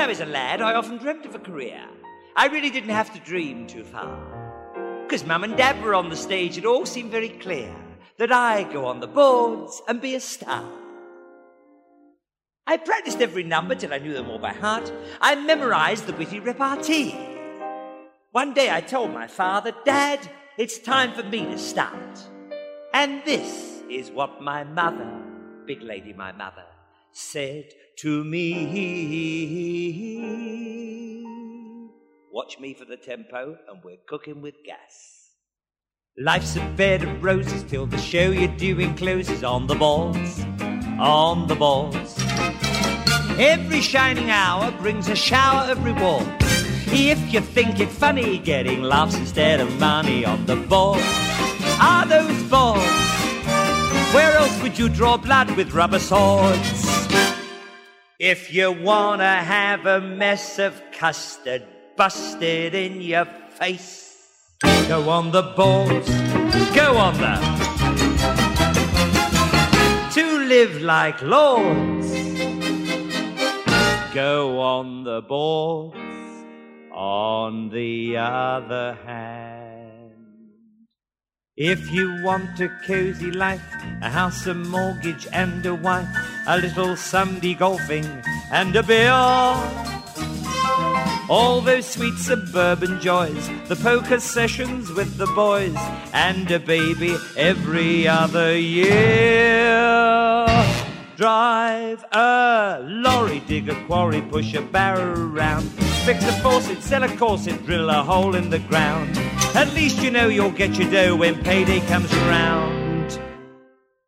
I was a lad, I often dreamt of a career. I really didn't have to dream too far. Because Mum and Dad were on the stage, it all seemed very clear that I go on the boards and be a star. I practiced every number till I knew them all by heart. I memorized the witty repartee. One day I told my father, Dad, it's time for me to start. And this is what my mother, big lady my mother, said to me. Watch me for the tempo, and we're cooking with gas. Life's a bed of roses till the show you're doing closes on the balls, on the balls. Every shining hour brings a shower of reward. If you think it funny getting laughs instead of money on the balls, are those balls? Where else would you draw blood with rubber swords? If you wanna have a mess of custard busted in your face, go on the balls, go on the to live like lords. Go on the balls, on the other hand. If you want a cozy life, a house, a mortgage, and a wife, a little Sunday golfing, and a beer. All those sweet suburban joys, the poker sessions with the boys, and a baby every other year. Drive a lorry, dig a quarry, push a barrow around, fix a faucet, sell a corset, drill a hole in the ground. At least you know you'll get your dough when payday comes around.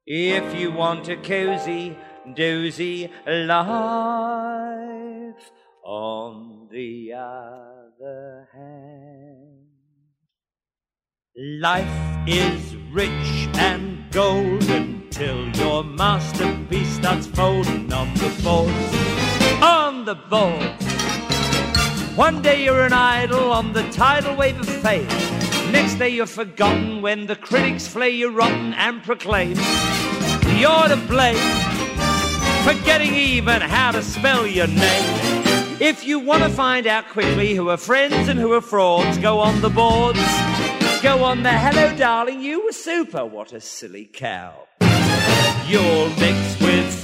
If you want a cozy, dozy life, on the other hand, life is rich and golden till your masterpiece starts folding on the board. on the boards. One day you're an idol on the tidal wave of fame. Next day you're forgotten when the critics flay you rotten and proclaim you're to blame for getting even how to spell your name. If you want to find out quickly who are friends and who are frauds, go on the boards. Go on the hello, darling, you were super. What a silly cow. You're mixed with